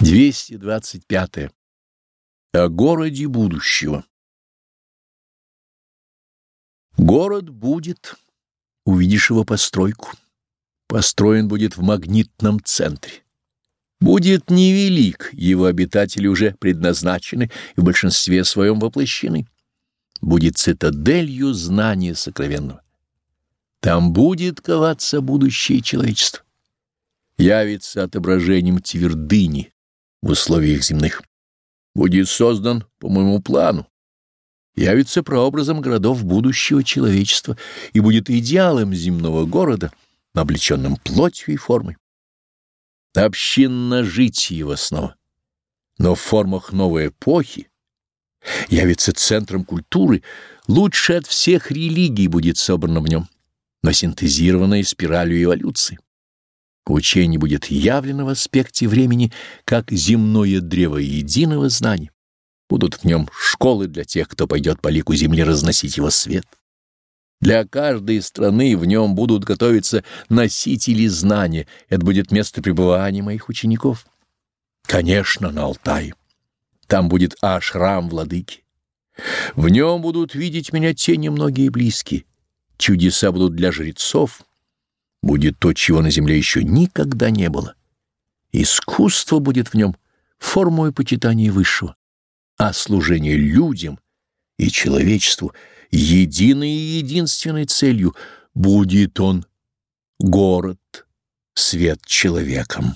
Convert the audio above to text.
225. О городе будущего. Город будет, увидишь его постройку. Построен будет в магнитном центре. Будет невелик, его обитатели уже предназначены и в большинстве своем воплощены. Будет цитаделью знания сокровенного. Там будет коваться будущее человечества. Явится отображением твердыни, в условиях земных. Будет создан по моему плану. Явится прообразом городов будущего человечества и будет идеалом земного города, облеченным плотью и формой. Общинно жить его снова, но в формах новой эпохи, явится центром культуры, лучше от всех религий будет собрано в нем, но синтезированной спиралью эволюции. Учение будет явлено в аспекте времени как земное древо единого знания. Будут в нем школы для тех, кто пойдет по лику земли разносить его свет. Для каждой страны в нем будут готовиться носители знания. Это будет место пребывания моих учеников. Конечно, на Алтае. Там будет ашрам владыки. В нем будут видеть меня те немногие близкие. Чудеса будут для жрецов, будет то, чего на земле еще никогда не было. Искусство будет в нем формой почитания высшего, а служение людям и человечеству единой и единственной целью будет он — город, свет человеком.